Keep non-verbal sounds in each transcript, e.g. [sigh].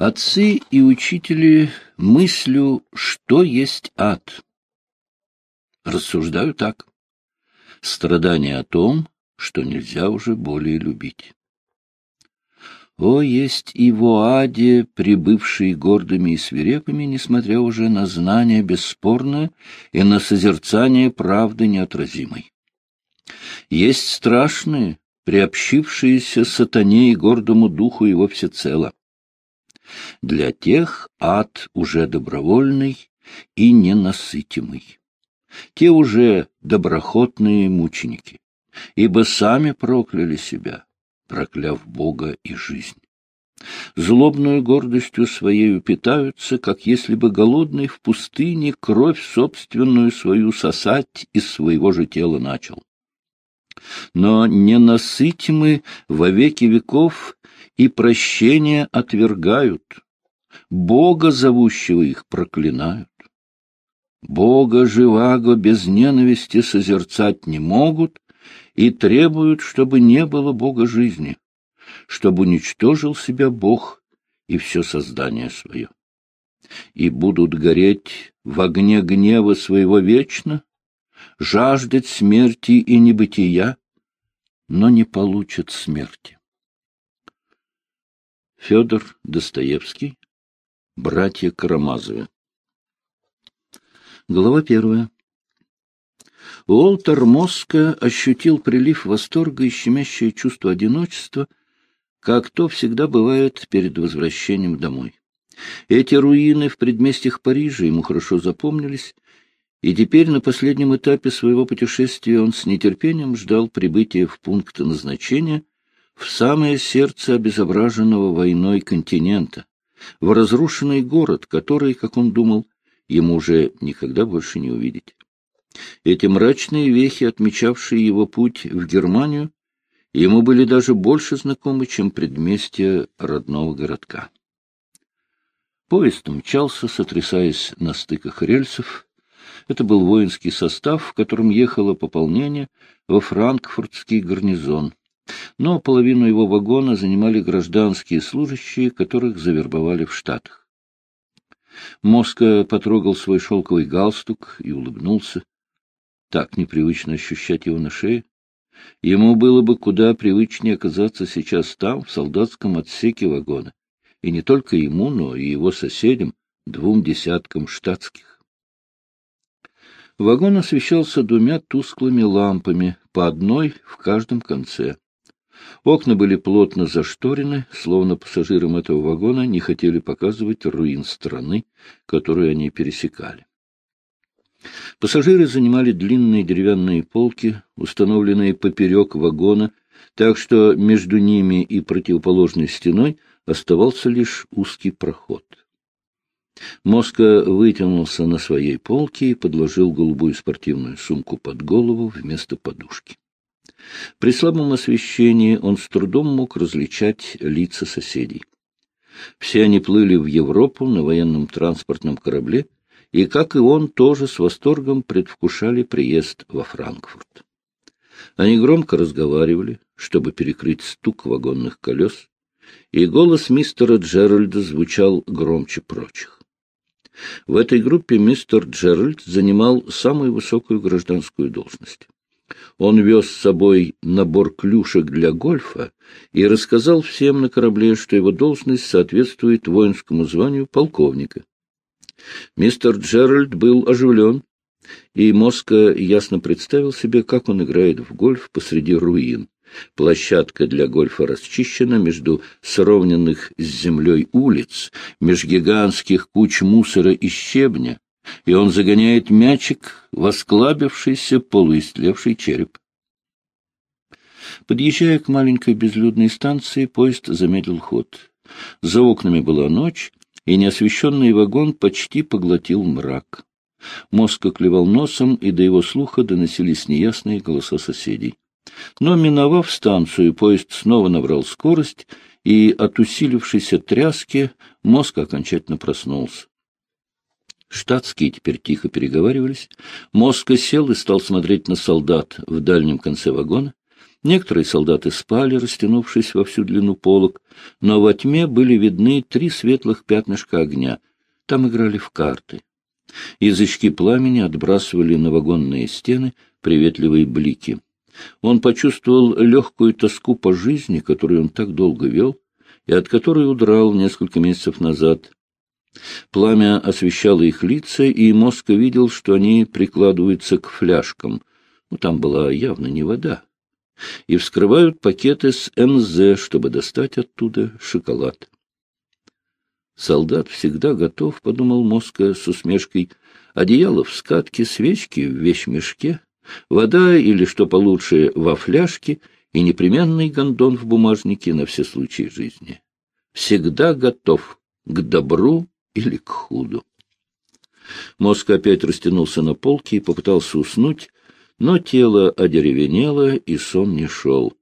Отцы и учители мыслю, что есть ад. Рассуждаю так. Страдание о том, что нельзя уже более любить. О, есть и в Оаде, прибывшие гордыми и свирепыми, несмотря уже на знание бесспорное и на созерцание правды неотразимой. Есть страшные, приобщившиеся сатане и гордому духу его всецело. Для тех ад уже добровольный и ненасытимый. Те уже доброхотные мученики, ибо сами прокляли себя прокляв Бога и жизнь. Злобную гордостью своею питаются, как если бы голодный в пустыне кровь собственную свою сосать из своего же тела начал. Но ненасытимы во веки веков и прощения отвергают, Бога, зовущего их, проклинают. Бога живаго без ненависти созерцать не могут, и требуют, чтобы не было Бога жизни, чтобы уничтожил себя Бог и все создание свое. И будут гореть в огне гнева своего вечно, жаждать смерти и небытия, но не получат смерти. Федор Достоевский, братья Карамазовы. Глава первая. Уолтер Моска ощутил прилив восторга и щемящее чувство одиночества, как то всегда бывает перед возвращением домой. Эти руины в предместьях Парижа ему хорошо запомнились, и теперь на последнем этапе своего путешествия он с нетерпением ждал прибытия в пункт назначения в самое сердце обезображенного войной континента, в разрушенный город, который, как он думал, ему уже никогда больше не увидеть. Эти мрачные вехи, отмечавшие его путь в Германию, ему были даже больше знакомы, чем предместья родного городка. Поезд мчался, сотрясаясь на стыках рельсов. Это был воинский состав, в котором ехало пополнение во франкфуртский гарнизон. Но половину его вагона занимали гражданские служащие, которых завербовали в Штатах. Моска потрогал свой шелковый галстук и улыбнулся так непривычно ощущать его на шее. Ему было бы куда привычнее оказаться сейчас там, в солдатском отсеке вагона. И не только ему, но и его соседям, двум десяткам штатских. Вагон освещался двумя тусклыми лампами, по одной в каждом конце. Окна были плотно зашторены, словно пассажирам этого вагона не хотели показывать руин страны, которую они пересекали. Пассажиры занимали длинные деревянные полки, установленные поперек вагона, так что между ними и противоположной стеной оставался лишь узкий проход. Моска вытянулся на своей полке и подложил голубую спортивную сумку под голову вместо подушки. При слабом освещении он с трудом мог различать лица соседей. Все они плыли в Европу на военном транспортном корабле, и, как и он, тоже с восторгом предвкушали приезд во Франкфурт. Они громко разговаривали, чтобы перекрыть стук вагонных колес, и голос мистера Джеральда звучал громче прочих. В этой группе мистер Джеральд занимал самую высокую гражданскую должность. Он вез с собой набор клюшек для гольфа и рассказал всем на корабле, что его должность соответствует воинскому званию полковника. Мистер Джеральд был оживлен, и Моска ясно представил себе, как он играет в гольф посреди руин. Площадка для гольфа расчищена между сровненных с землей улиц, меж гигантских куч мусора и щебня, и он загоняет мячик в осклабившийся полуистлевший череп. Подъезжая к маленькой безлюдной станции, поезд замедлил ход. За окнами была ночь, и неосвещенный вагон почти поглотил мрак. Мозг оклевал носом, и до его слуха доносились неясные голоса соседей. Но, миновав станцию, поезд снова набрал скорость, и от усилившейся тряски мозг окончательно проснулся. Штатские теперь тихо переговаривались. Мозг сел и стал смотреть на солдат в дальнем конце вагона. Некоторые солдаты спали, растянувшись во всю длину полок, но во тьме были видны три светлых пятнышка огня. Там играли в карты. Язычки пламени отбрасывали на вагонные стены приветливые блики. Он почувствовал легкую тоску по жизни, которую он так долго вел, и от которой удрал несколько месяцев назад. Пламя освещало их лица, и мозг видел, что они прикладываются к фляжкам. Ну, там была явно не вода и вскрывают пакеты с МЗ, чтобы достать оттуда шоколад. Солдат всегда готов, — подумал Моска с усмешкой, — одеяло в скатке, свечки в вещмешке, вода или, что получше, во фляжке и непременный гондон в бумажнике на все случаи жизни. Всегда готов к добру или к худу. Мозг опять растянулся на полке и попытался уснуть, но тело одеревенело, и сон не шел.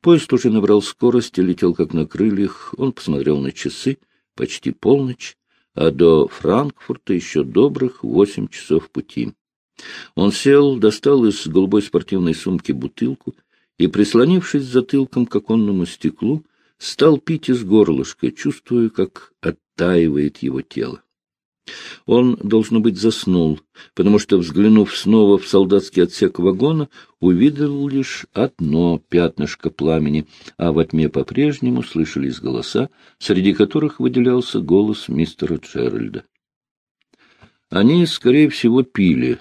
Поезд уже набрал скорость и летел как на крыльях. Он посмотрел на часы, почти полночь, а до Франкфурта еще добрых восемь часов пути. Он сел, достал из голубой спортивной сумки бутылку и, прислонившись затылком к оконному стеклу, стал пить из горлышка, чувствуя, как оттаивает его тело. Он, должно быть, заснул, потому что, взглянув снова в солдатский отсек вагона, увидел лишь одно пятнышко пламени, а во тьме по-прежнему слышались голоса, среди которых выделялся голос мистера Джеральда. Они, скорее всего, пили,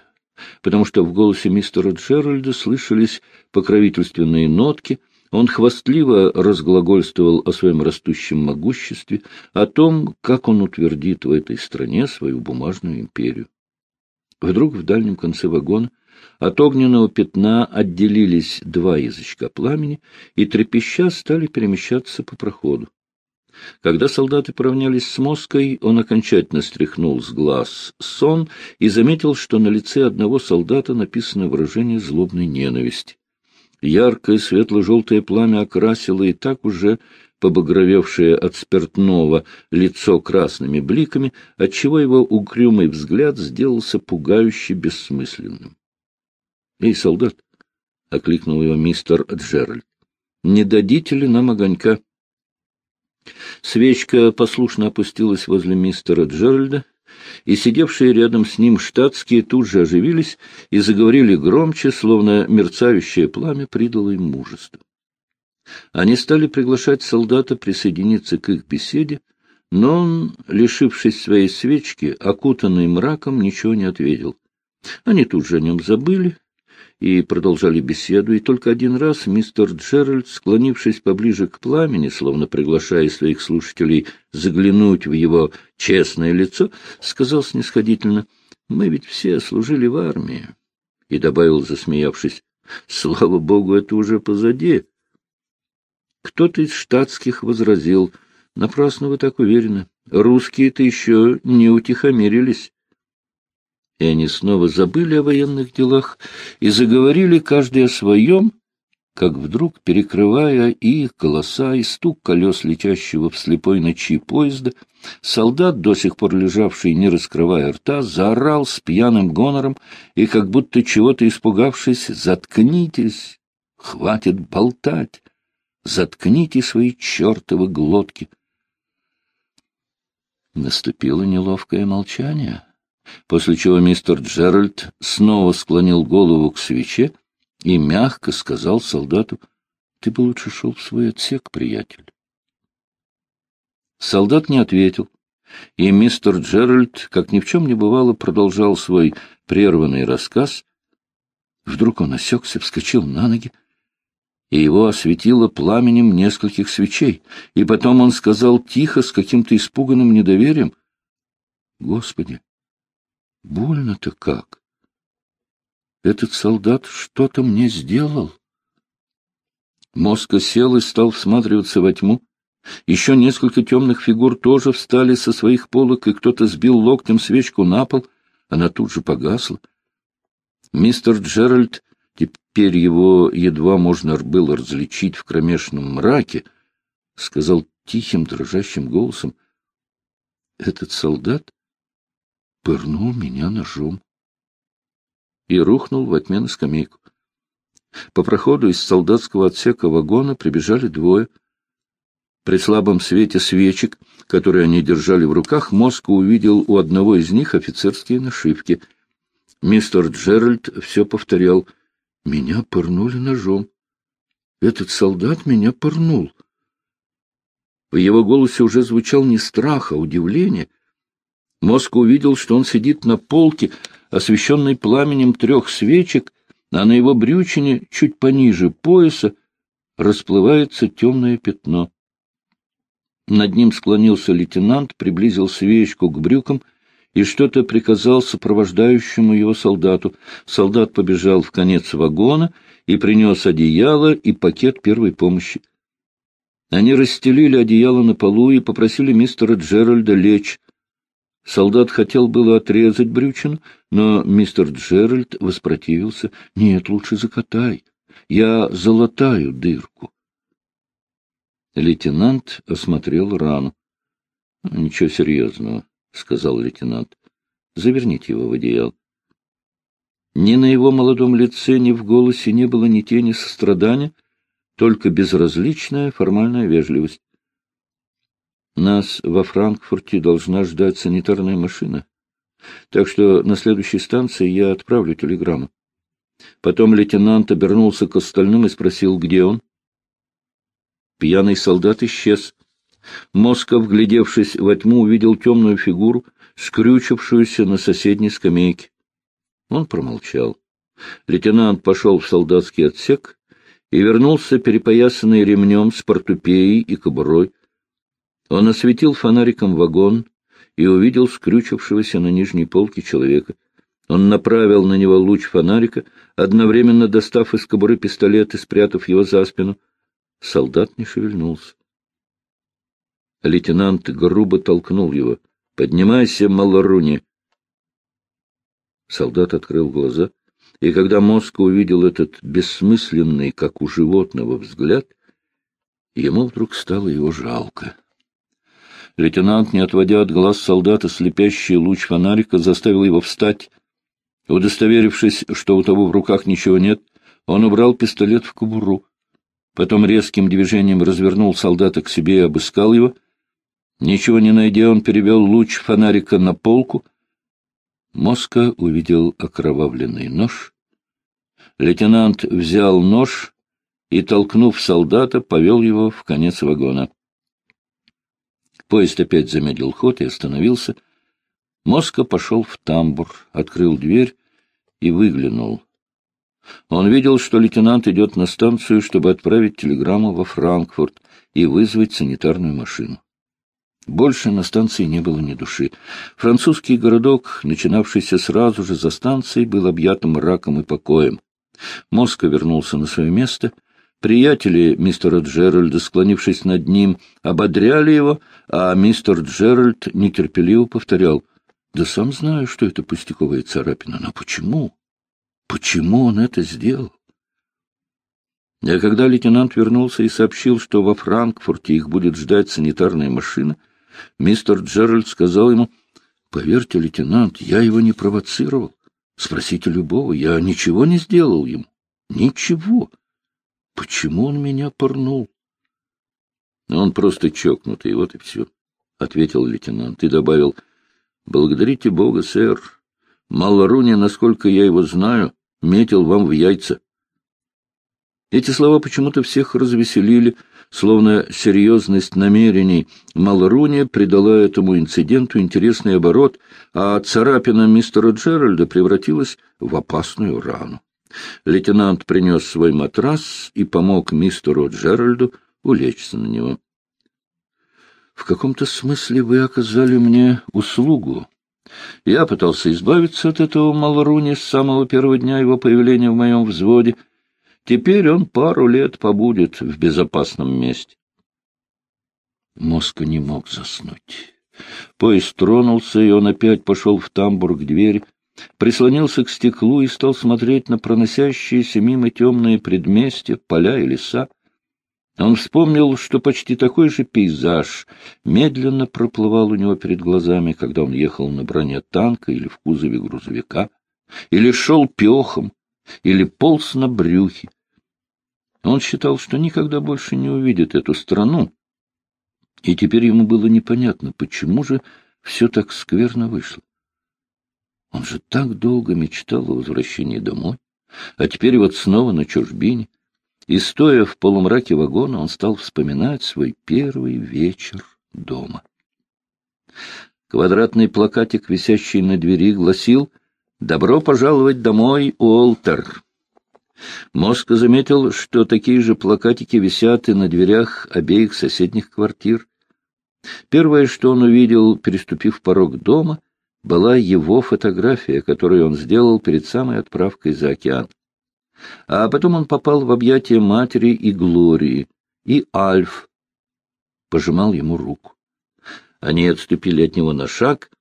потому что в голосе мистера Джеральда слышались покровительственные нотки — он хвастливо разглагольствовал о своем растущем могуществе, о том, как он утвердит в этой стране свою бумажную империю. Вдруг в дальнем конце вагона от огненного пятна отделились два язычка пламени и, трепеща, стали перемещаться по проходу. Когда солдаты поравнялись с Моской, он окончательно стряхнул с глаз сон и заметил, что на лице одного солдата написано выражение злобной ненависти. Яркое светло-желтое пламя окрасило и так уже побагровевшее от спиртного лицо красными бликами, отчего его угрюмый взгляд сделался пугающе бессмысленным. — Эй, солдат! — окликнул его мистер Джеральд. — Не дадите ли нам огонька? Свечка послушно опустилась возле мистера Джеральда, и сидевшие рядом с ним штатские тут же оживились и заговорили громче, словно мерцающее пламя придало им мужество. Они стали приглашать солдата присоединиться к их беседе, но он, лишившись своей свечки, окутанный мраком, ничего не ответил. Они тут же о нем забыли и продолжали беседу, и только один раз мистер Джеральд, склонившись поближе к пламени, словно приглашая своих слушателей заглянуть в его честное лицо, сказал снисходительно, «Мы ведь все служили в армии», и добавил, засмеявшись, «Слава Богу, это уже позади». Кто-то из штатских возразил, «Напрасно вы так уверены. Русские-то еще не утихомирились» и они снова забыли о военных делах и заговорили каждый о своем, как вдруг, перекрывая их голоса и стук колес летящего в слепой ночи поезда, солдат, до сих пор лежавший, не раскрывая рта, заорал с пьяным гонором и, как будто чего-то испугавшись, «Заткнитесь! Хватит болтать! Заткните свои чертовы глотки!» Наступило неловкое молчание после чего мистер Джеральд снова склонил голову к свече и мягко сказал солдату, — Ты бы лучше шел в свой отсек, приятель. Солдат не ответил, и мистер Джеральд, как ни в чем не бывало, продолжал свой прерванный рассказ. Вдруг он осекся, вскочил на ноги, и его осветило пламенем нескольких свечей, и потом он сказал тихо, с каким-то испуганным недоверием, — Господи, Больно-то как. Этот солдат что-то мне сделал. Моска сел и стал всматриваться во тьму. Еще несколько темных фигур тоже встали со своих полок, и кто-то сбил локтем свечку на пол. Она тут же погасла. Мистер Джеральд, теперь его едва можно было различить в кромешном мраке, сказал тихим, дрожащим голосом, — Этот солдат пырнул меня ножом и рухнул во тьме скамейку. По проходу из солдатского отсека вагона прибежали двое. При слабом свете свечек, которые они держали в руках, Мозг увидел у одного из них офицерские нашивки. Мистер Джеральд все повторял. «Меня пырнули ножом. Этот солдат меня пырнул». В его голосе уже звучал не страх, а удивление. Мозг увидел, что он сидит на полке, освещенной пламенем трех свечек, а на его брючине, чуть пониже пояса, расплывается темное пятно. Над ним склонился лейтенант, приблизил свечку к брюкам и что-то приказал сопровождающему его солдату. Солдат побежал в конец вагона и принес одеяло и пакет первой помощи. Они расстелили одеяло на полу и попросили мистера Джеральда лечь. Солдат хотел было отрезать брючину, но мистер Джеральд воспротивился. — Нет, лучше закатай. Я залатаю дырку. Лейтенант осмотрел рану. — Ничего серьезного, — сказал лейтенант. — Заверните его в одеяло. Ни на его молодом лице, ни в голосе не было ни тени сострадания, только безразличная формальная вежливость. Нас во Франкфурте должна ждать санитарная машина, так что на следующей станции я отправлю телеграмму. Потом лейтенант обернулся к остальным и спросил, где он. Пьяный солдат исчез. Москов, вглядевшись во тьму, увидел темную фигуру, скрючившуюся на соседней скамейке. Он промолчал. Лейтенант пошел в солдатский отсек и вернулся перепоясанный ремнем с портупеей и кобурой. Он осветил фонариком вагон и увидел скрючившегося на нижней полке человека. Он направил на него луч фонарика, одновременно достав из кобуры пистолет и спрятав его за спину. Солдат не шевельнулся. Лейтенант грубо толкнул его. — Поднимайся, Малоруни! Солдат открыл глаза, и когда мозг увидел этот бессмысленный, как у животного, взгляд, ему вдруг стало его жалко. Лейтенант, не отводя от глаз солдата слепящий луч фонарика, заставил его встать. Удостоверившись, что у того в руках ничего нет, он убрал пистолет в кобуру. Потом резким движением развернул солдата к себе и обыскал его. Ничего не найдя, он перевел луч фонарика на полку. Моска увидел окровавленный нож. Лейтенант взял нож и, толкнув солдата, повел его в конец вагона. Поезд опять замедлил ход и остановился. Моска пошел в тамбур, открыл дверь и выглянул. Он видел, что лейтенант идет на станцию, чтобы отправить телеграмму во Франкфурт и вызвать санитарную машину. Больше на станции не было ни души. Французский городок, начинавшийся сразу же за станцией, был объят мраком и покоем. Моска вернулся на свое место — Приятели мистера Джеральда, склонившись над ним, ободряли его, а мистер Джеральд нетерпеливо повторял, «Да сам знаю, что это пустяковая царапина, но почему? Почему он это сделал?» А когда лейтенант вернулся и сообщил, что во Франкфурте их будет ждать санитарная машина, мистер Джеральд сказал ему, «Поверьте, лейтенант, я его не провоцировал. Спросите любого, я ничего не сделал ему. Ничего». Почему он меня порнул? — Он просто чокнутый, вот и все, — ответил лейтенант и добавил. — Благодарите Бога, сэр. Малоруни, насколько я его знаю, метил вам в яйца. Эти слова почему-то всех развеселили, словно серьезность намерений Малруни придала этому инциденту интересный оборот, а царапина мистера Джеральда превратилась в опасную рану. Лейтенант принес свой матрас и помог мистеру Джеральду улечься на него. — В каком-то смысле вы оказали мне услугу. Я пытался избавиться от этого Малруни с самого первого дня его появления в моем взводе. Теперь он пару лет побудет в безопасном месте. Моска не мог заснуть. Поезд тронулся, и он опять пошел в тамбур к двери прислонился к стеклу и стал смотреть на проносящиеся мимо темные предместья, поля и леса. Он вспомнил, что почти такой же пейзаж медленно проплывал у него перед глазами, когда он ехал на броне танка или в кузове грузовика, или шел пехом, или полз на брюхе, Он считал, что никогда больше не увидит эту страну, и теперь ему было непонятно, почему же все так скверно вышло. Он же так долго мечтал о возвращении домой, а теперь вот снова на чужбине. И, стоя в полумраке вагона, он стал вспоминать свой первый вечер дома. Квадратный плакатик, висящий на двери, гласил «Добро пожаловать домой, Уолтер!» Моска заметил, что такие же плакатики висят и на дверях обеих соседних квартир. Первое, что он увидел, переступив порог дома, была его фотография, которую он сделал перед самой отправкой за океан. А потом он попал в объятия матери и Глории, и Альф пожимал ему руку. Они отступили от него на шаг,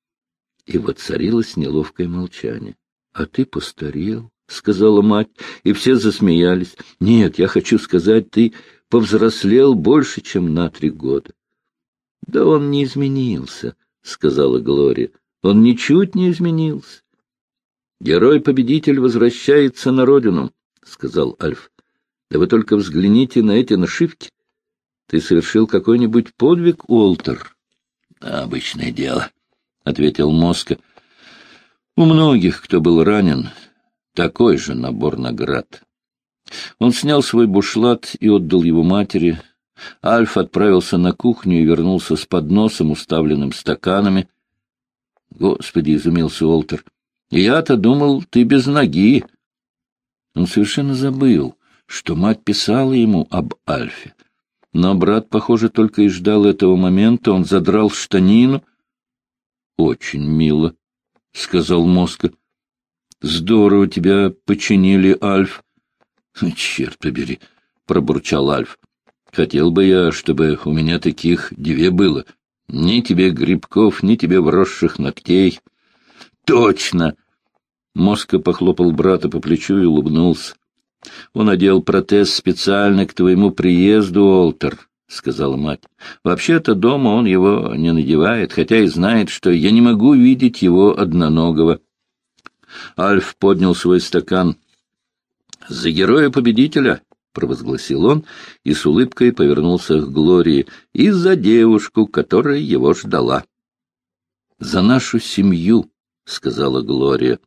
и воцарилось неловкое молчание. — А ты постарел, — сказала мать, и все засмеялись. — Нет, я хочу сказать, ты повзрослел больше, чем на три года. — Да он не изменился, — сказала Глория. — Он ничуть не изменился. — Герой-победитель возвращается на родину, — сказал Альф. — Да вы только взгляните на эти нашивки. Ты совершил какой-нибудь подвиг, Уолтер? — Обычное дело, — ответил Моска. — У многих, кто был ранен, такой же набор наград. Он снял свой бушлат и отдал его матери, Альф отправился на кухню и вернулся с подносом, уставленным стаканами. — Господи, — изумился Уолтер, — я-то думал, ты без ноги. Он совершенно забыл, что мать писала ему об Альфе. Но брат, похоже, только и ждал этого момента. Он задрал штанину. — Очень мило, — сказал Моска. — Здорово тебя починили, Альф. — Черт побери, — пробурчал Альф. Хотел бы я, чтобы у меня таких две было. Ни тебе грибков, ни тебе вросших ногтей. Точно! Моска похлопал брата по плечу и улыбнулся. Он одел протез специально к твоему приезду, Олтер, — сказала мать. Вообще-то дома он его не надевает, хотя и знает, что я не могу видеть его одноногого. Альф поднял свой стакан. — За героя-победителя! — провозгласил он и с улыбкой повернулся к Глории, — и за девушку, которая его ждала. — За нашу семью, — сказала Глория.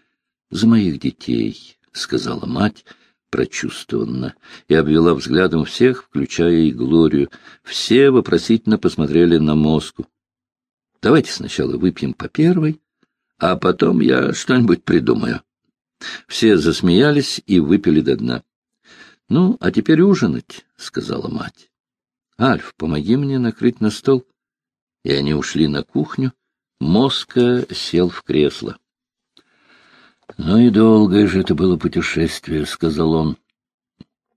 — За моих детей, — сказала мать прочувствованно, и обвела взглядом всех, включая и Глорию. Все вопросительно посмотрели на мозгу. — Давайте сначала выпьем по первой, а потом я что-нибудь придумаю. Все засмеялись и выпили до дна. — Ну, а теперь ужинать, — сказала мать. — Альф, помоги мне накрыть на стол. И они ушли на кухню. Моска сел в кресло. — Ну и долгое же это было путешествие, — сказал он.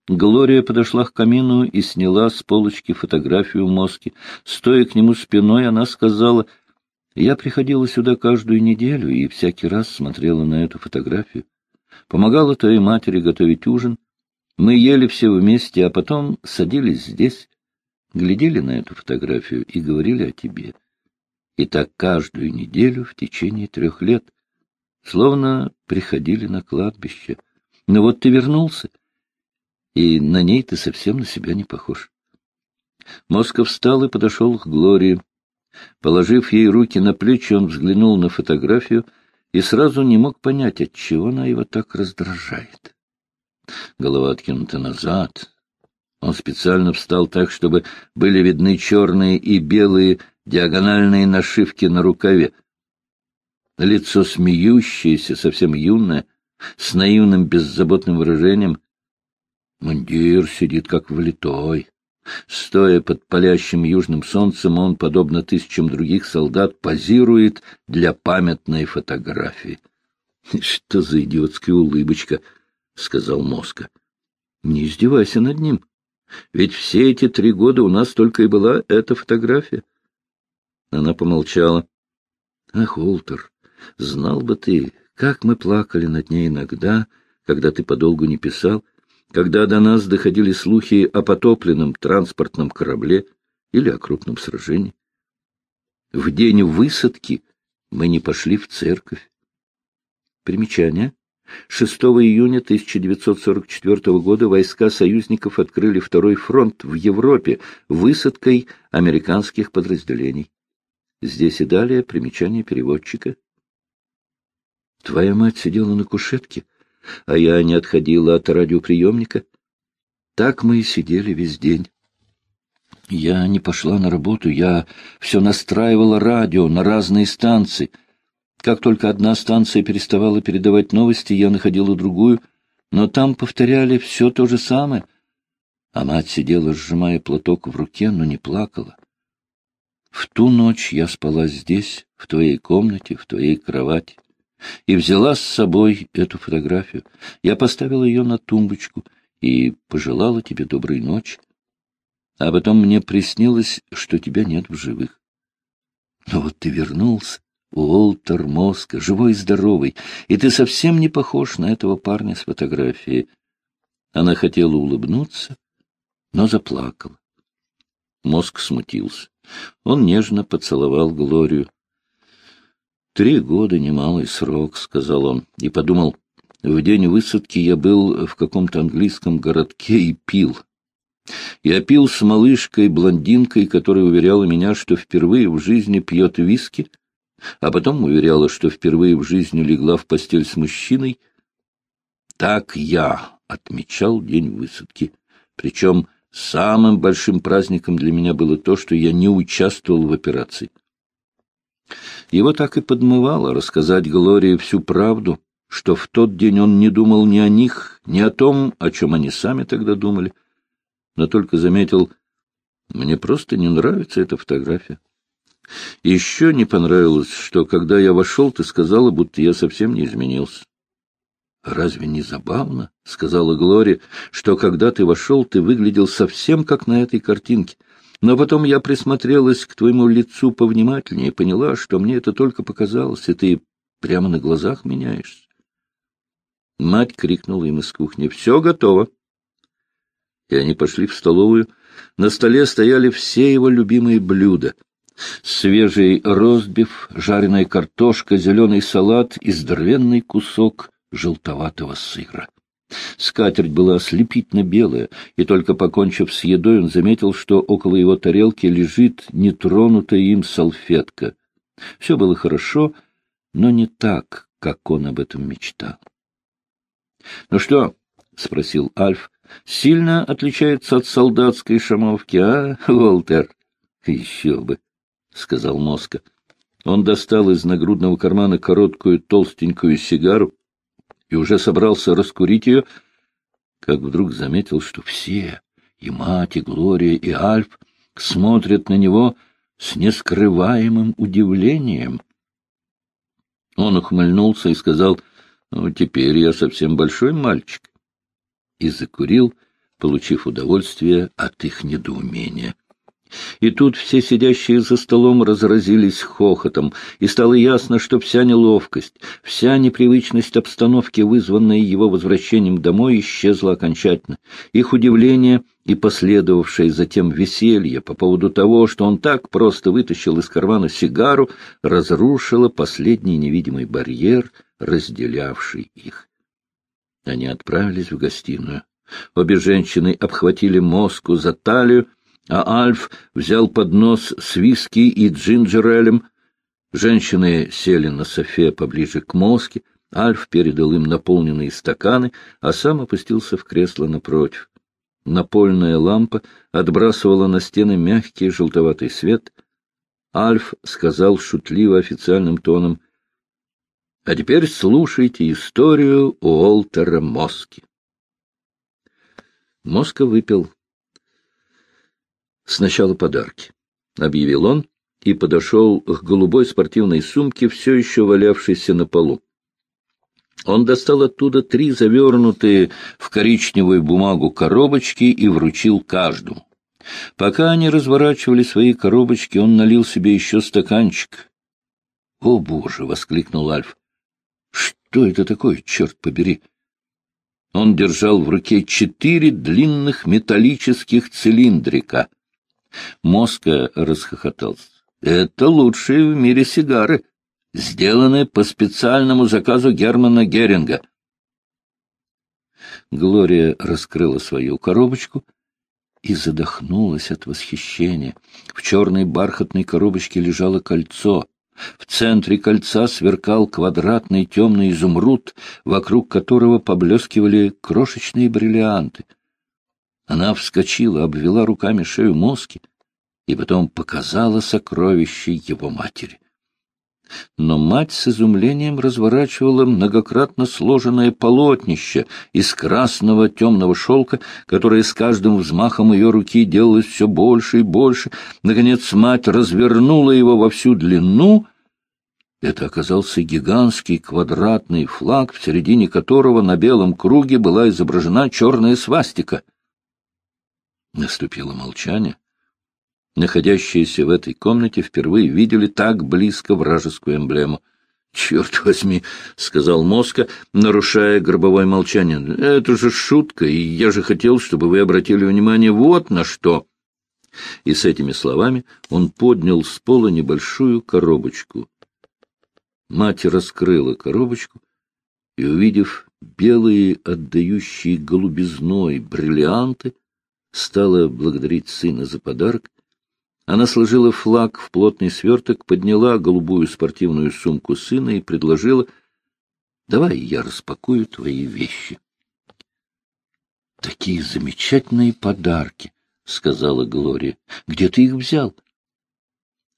Глория подошла к камину и сняла с полочки фотографию Моски. Стоя к нему спиной, она сказала, — Я приходила сюда каждую неделю и всякий раз смотрела на эту фотографию. Помогала твоей матери готовить ужин, мы ели все вместе, а потом садились здесь, глядели на эту фотографию и говорили о тебе. И так каждую неделю в течение трех лет, словно приходили на кладбище. Но вот ты вернулся, и на ней ты совсем на себя не похож. Москов встал и подошел к Глории. Положив ей руки на плечи, он взглянул на фотографию и сразу не мог понять, отчего она его так раздражает. Голова откинута назад. Он специально встал так, чтобы были видны черные и белые диагональные нашивки на рукаве. Лицо смеющееся, совсем юное, с наивным беззаботным выражением. Мундир сидит как влитой. Стоя под палящим южным солнцем, он, подобно тысячам других солдат, позирует для памятной фотографии. [laughs] Что за идиотская улыбочка! — сказал Моска. — Не издевайся над ним. Ведь все эти три года у нас только и была эта фотография. Она помолчала. — Ах, Уолтер, знал бы ты, как мы плакали над ней иногда, когда ты подолгу не писал, когда до нас доходили слухи о потопленном транспортном корабле или о крупном сражении. В день высадки мы не пошли в церковь. Примечание. 6 июня 1944 года войска союзников открыли второй фронт в Европе высадкой американских подразделений. Здесь и далее примечание переводчика. Твоя мать сидела на кушетке, а я не отходила от радиоприемника. Так мы и сидели весь день. Я не пошла на работу, я все настраивала радио на разные станции. Как только одна станция переставала передавать новости, я находила другую, но там повторяли все то же самое. А мать сидела, сжимая платок в руке, но не плакала. В ту ночь я спала здесь, в твоей комнате, в твоей кровати, и взяла с собой эту фотографию. Я поставила ее на тумбочку и пожелала тебе доброй ночи. А потом мне приснилось, что тебя нет в живых. Но вот ты вернулся, Уолтер Моска, живой и здоровый, и ты совсем не похож на этого парня с фотографии. Она хотела улыбнуться, но заплакала. Мозг смутился. Он нежно поцеловал Глорию. «Три года — немалый срок», — сказал он, и подумал, «в день высадки я был в каком-то английском городке и пил. Я пил с малышкой-блондинкой, которая уверяла меня, что впервые в жизни пьет виски, а потом уверяла, что впервые в жизни легла в постель с мужчиной. Так я отмечал день высадки. Причем самым большим праздником для меня было то, что я не участвовал в операции. Его так и подмывало рассказать Глории всю правду, что в тот день он не думал ни о них, ни о том, о чем они сами тогда думали, но только заметил, мне просто не нравится эта фотография. Еще не понравилось, что, когда я вошел, ты сказала, будто я совсем не изменился. — Разве не забавно, — сказала Глория, — что, когда ты вошел, ты выглядел совсем как на этой картинке. Но потом я присмотрелась к твоему лицу повнимательнее и поняла, что мне это только показалось, и ты прямо на глазах меняешься. Мать крикнула им из кухни. — Все готово и они пошли в столовую. На столе стояли все его любимые блюда. Свежий ростбиф, жареная картошка, зеленый салат и здоровенный кусок желтоватого сыра. Скатерть была ослепительно белая, и только покончив с едой, он заметил, что около его тарелки лежит нетронутая им салфетка. Все было хорошо, но не так, как он об этом мечтал. — Ну что? — спросил Альф, сильно отличается от солдатской шамовки, а, Уолтер? — Еще бы, — сказал Моска. Он достал из нагрудного кармана короткую толстенькую сигару и уже собрался раскурить ее, как вдруг заметил, что все, и мать, и Глория, и Альф, смотрят на него с нескрываемым удивлением. Он ухмыльнулся и сказал, «Ну, теперь я совсем большой мальчик и закурил, получив удовольствие от их недоумения. И тут все сидящие за столом разразились хохотом, и стало ясно, что вся неловкость, вся непривычность обстановки, вызванная его возвращением домой, исчезла окончательно. Их удивление и последовавшее затем веселье по поводу того, что он так просто вытащил из кармана сигару, разрушило последний невидимый барьер, разделявший их. Они отправились в гостиную. Обе женщины обхватили мозку за талию, а Альф взял поднос с виски и джинджерелем. Женщины сели на софе поближе к мозге, Альф передал им наполненные стаканы, а сам опустился в кресло напротив. Напольная лампа отбрасывала на стены мягкий желтоватый свет. Альф сказал шутливо официальным тоном — а теперь слушайте историю Уолтера Моски. Моска выпил. Сначала подарки, — объявил он и подошел к голубой спортивной сумке, все еще валявшейся на полу. Он достал оттуда три завернутые в коричневую бумагу коробочки и вручил каждому. Пока они разворачивали свои коробочки, он налил себе еще стаканчик. — О, Боже! — воскликнул Альф. Что это такое, черт побери? Он держал в руке четыре длинных металлических цилиндрика. Моска расхохотался. Это лучшие в мире сигары, сделанные по специальному заказу Германа Геринга. Глория раскрыла свою коробочку и задохнулась от восхищения. В черной бархатной коробочке лежало кольцо. В центре кольца сверкал квадратный темный изумруд, вокруг которого поблескивали крошечные бриллианты. Она вскочила, обвела руками шею Моски и потом показала сокровище его матери. Но мать с изумлением разворачивала многократно сложенное полотнище из красного темного шелка, которое с каждым взмахом ее руки делалось все больше и больше. Наконец мать развернула его во всю длину. Это оказался гигантский квадратный флаг, в середине которого на белом круге была изображена черная свастика. Наступило молчание находящиеся в этой комнате, впервые видели так близко вражескую эмблему. — Черт возьми, — сказал Моска, нарушая гробовое молчание, — это же шутка, и я же хотел, чтобы вы обратили внимание вот на что. И с этими словами он поднял с пола небольшую коробочку. Мать раскрыла коробочку и, увидев белые, отдающие голубизной бриллианты, стала благодарить сына за подарок она сложила флаг в плотный сверток, подняла голубую спортивную сумку сына и предложила, «Давай я распакую твои вещи». «Такие замечательные подарки», — сказала Глория. «Где ты их взял?»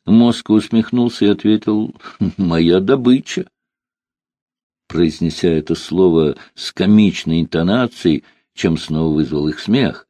Моска усмехнулся и ответил, «Моя добыча». Произнеся это слово с комичной интонацией, чем снова вызвал их смех,